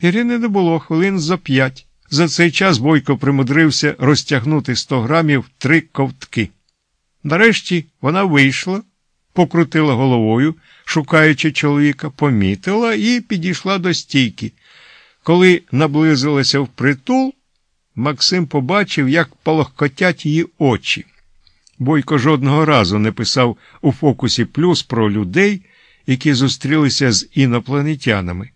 Ірини не було хвилин за п'ять. За цей час Бойко примудрився розтягнути сто грамів три ковтки. Нарешті вона вийшла, покрутила головою, шукаючи чоловіка, помітила і підійшла до стійки. Коли наблизилася впритул, Максим побачив, як полохкотять її очі. Бойко жодного разу не писав у фокусі плюс про людей, які зустрілися з інопланетянами.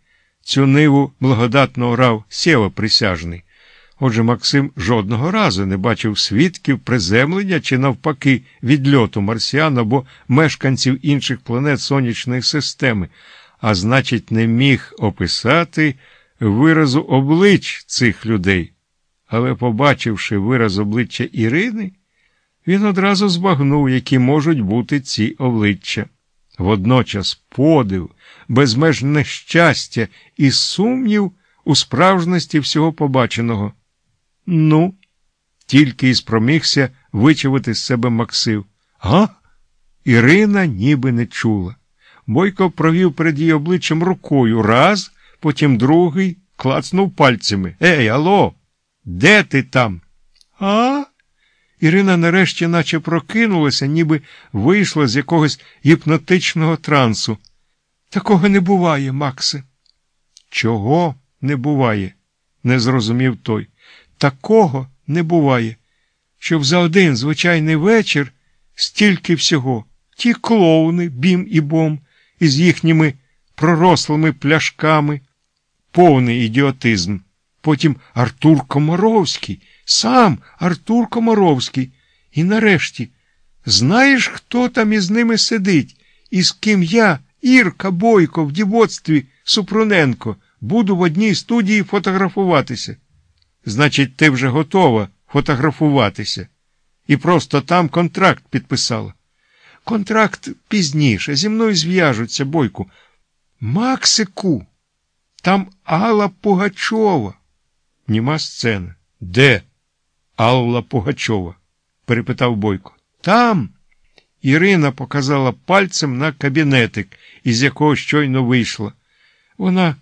Цю ниву благодатно орав Сєва присяжний. Отже, Максим жодного разу не бачив свідків приземлення чи, навпаки, відльоту марсіан або мешканців інших планет сонячної системи, а значить, не міг описати виразу облич цих людей. Але, побачивши вираз обличчя Ірини, він одразу збагнув, які можуть бути ці обличчя. Водночас подив, безмежне щастя і сумнів у справжності всього побаченого. Ну, тільки й спромігся вичавити з себе Максив. Га? Ірина ніби не чула. Бойко провів перед її обличчям рукою раз, потім другий, клацнув пальцями. Ей, алло, де ти там? А? Ірина нарешті наче прокинулася, ніби вийшла з якогось гіпнотичного трансу. Такого не буває, Максе. Чого не буває? не зрозумів той. Такого не буває, щоб за один звичайний вечір стільки всього, ті клоуни, бім і бом, із їхніми пророслими пляшками, повний ідіотизм. Потім Артур Комаровський, сам Артур Комаровський. І нарешті, знаєш, хто там із ними сидить, і з ким я, Ірка Бойко, в дівоцтві Супруненко, буду в одній студії фотографуватися. Значить, ти вже готова фотографуватися. І просто там контракт підписала. Контракт пізніше, зі мною зв'яжуться, Бойку. Максику, там Алла Пугачова. Німа сцена. Де? Алла Пугачова? перепитав Бойко. Там. Ірина показала пальцем на кабінетик, із якого щойно вийшла. Вона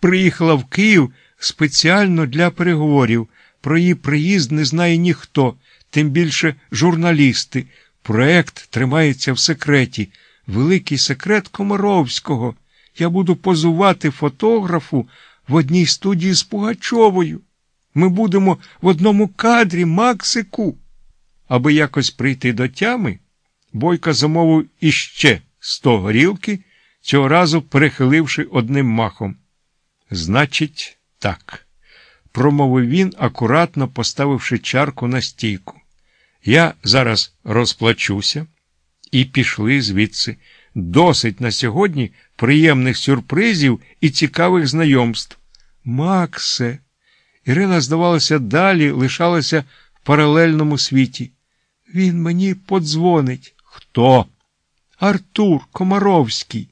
приїхала в Київ спеціально для переговорів. Про її приїзд не знає ніхто, тим більше журналісти. Проект тримається в секреті. Великий секрет Комаровського. Я буду позувати фотографу в одній студії з Пугачовою. Ми будемо в одному кадрі Максику. Аби якось прийти до тями, Бойка замовив іще сто горілки, цього разу перехиливши одним махом. Значить, так, промовив він, акуратно поставивши чарку на стійку. Я зараз розплачуся і пішли звідси. Досить на сьогодні приємних сюрпризів і цікавих знайомств. Максе. Ірина, здавалося, далі лишалася в паралельному світі. Він мені подзвонить. Хто? Артур Комаровський.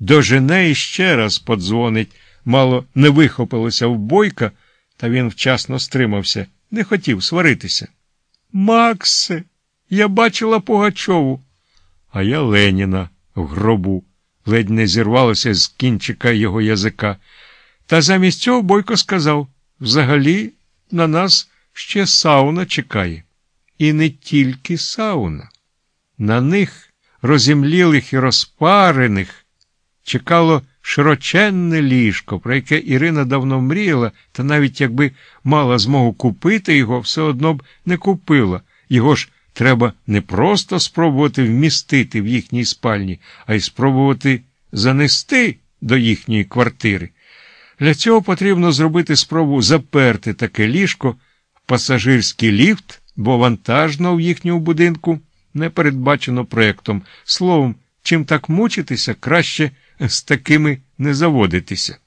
До жене ще раз подзвонить. Мало не вихопилося в бойка, та він вчасно стримався, не хотів сваритися. Максе, я бачила Пугачову, а я Леніна в гробу, ледь не зірвалося з кінчика його язика. Та замість цього Бойко сказав взагалі на нас ще сауна чекає. І не тільки сауна. На них, розімлілих і розпарених, чекало широченне ліжко, про яке Ірина давно мріяла, та навіть якби мала змогу купити його, все одно б не купила. Його ж треба не просто спробувати вмістити в їхній спальні, а й спробувати занести до їхньої квартири. Для цього потрібно зробити спробу заперти таке ліжко в пасажирський ліфт, бо вантажно в їхньому будинку не передбачено проєктом. Словом, чим так мучитися, краще з такими не заводитися.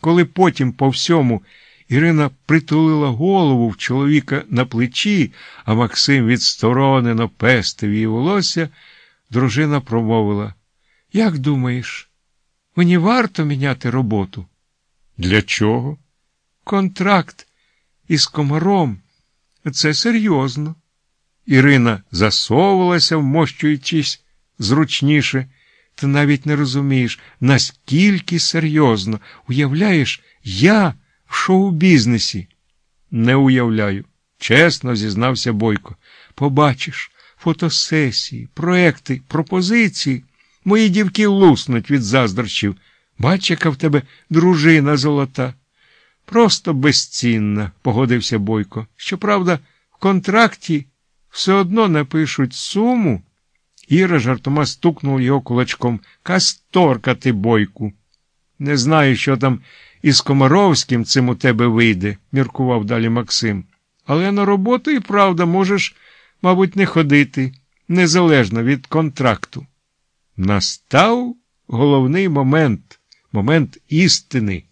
Коли потім по всьому Ірина притулила голову в чоловіка на плечі, а Максим відсторонено пестив її волосся, дружина промовила Як думаєш, мені варто міняти роботу? Для чого? Контракт із комаром. Це серйозно. Ірина засовувалася, вмощуючись зручніше. Ти навіть не розумієш, наскільки серйозно. Уявляєш, Я в шоу-бізнесі. Не уявляю. Чесно зізнався Бойко. Побачиш, фотосесії, проекти, пропозиції. Мої дівки луснуть від заздрощів. Бач, яка в тебе дружина золота. Просто безцінна, погодився Бойко. Щоправда, в контракті все одно напишуть суму. Іра жартома стукнув його кулачком. Касторка ти, бойку. Не знаю, що там із Комаровським цим у тебе вийде, міркував далі Максим. Але на роботу і правда можеш, мабуть, не ходити, незалежно від контракту. Настав головний момент, момент істини.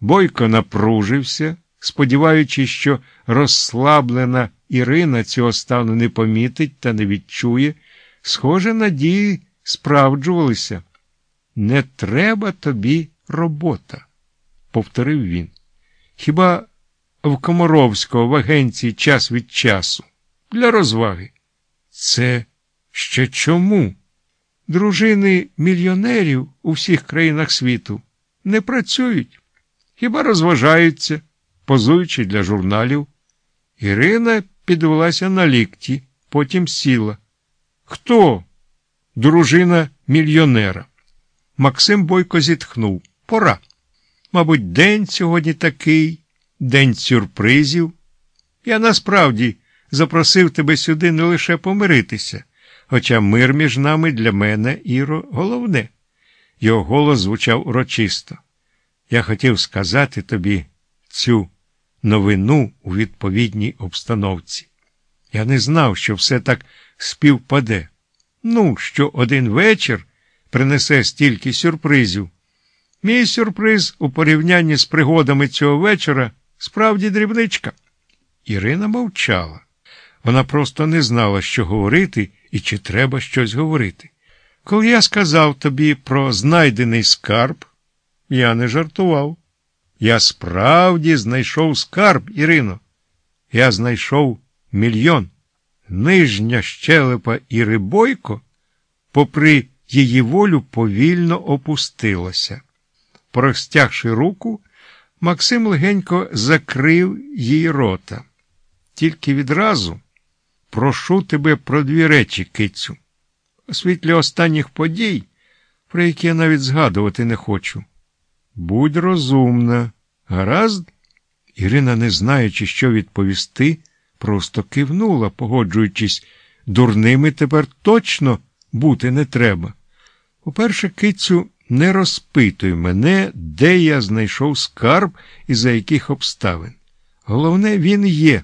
Бойко напружився, сподіваючись, що розслаблена Ірина цього стану не помітить та не відчує. Схоже, надії справджувалися. Не треба тобі робота, повторив він. Хіба в Комаровського в агенції час від часу для розваги? Це ще чому? Дружини мільйонерів у всіх країнах світу не працюють, хіба розважаються, позуючи для журналів. Ірина підвелася на лікті, потім сіла. Хто? Дружина мільйонера. Максим Бойко зітхнув. Пора. Мабуть, день сьогодні такий, день сюрпризів. Я насправді запросив тебе сюди не лише помиритися, хоча мир між нами для мене, Іро, головне. Його голос звучав урочисто. Я хотів сказати тобі цю новину у відповідній обстановці. Я не знав, що все так співпаде. Ну, що один вечір принесе стільки сюрпризів. Мій сюрприз у порівнянні з пригодами цього вечора справді дрібничка. Ірина мовчала. Вона просто не знала, що говорити і чи треба щось говорити. Коли я сказав тобі про знайдений скарб, я не жартував. Я справді знайшов скарб, Ірино. Я знайшов мільйон. Нижня щелепа Іри Бойко, попри її волю, повільно опустилася. Простягши руку, Максим легенько закрив їй рота. Тільки відразу прошу тебе про дві речі, кицю. У світлі останніх подій, про які я навіть згадувати не хочу. Будь розумна, гаразд? Ірина, не знаючи, що відповісти, просто кивнула, погоджуючись, дурними тепер точно бути не треба. По-перше, кицю, не розпитуй мене, де я знайшов скарб і за яких обставин. Головне, він є.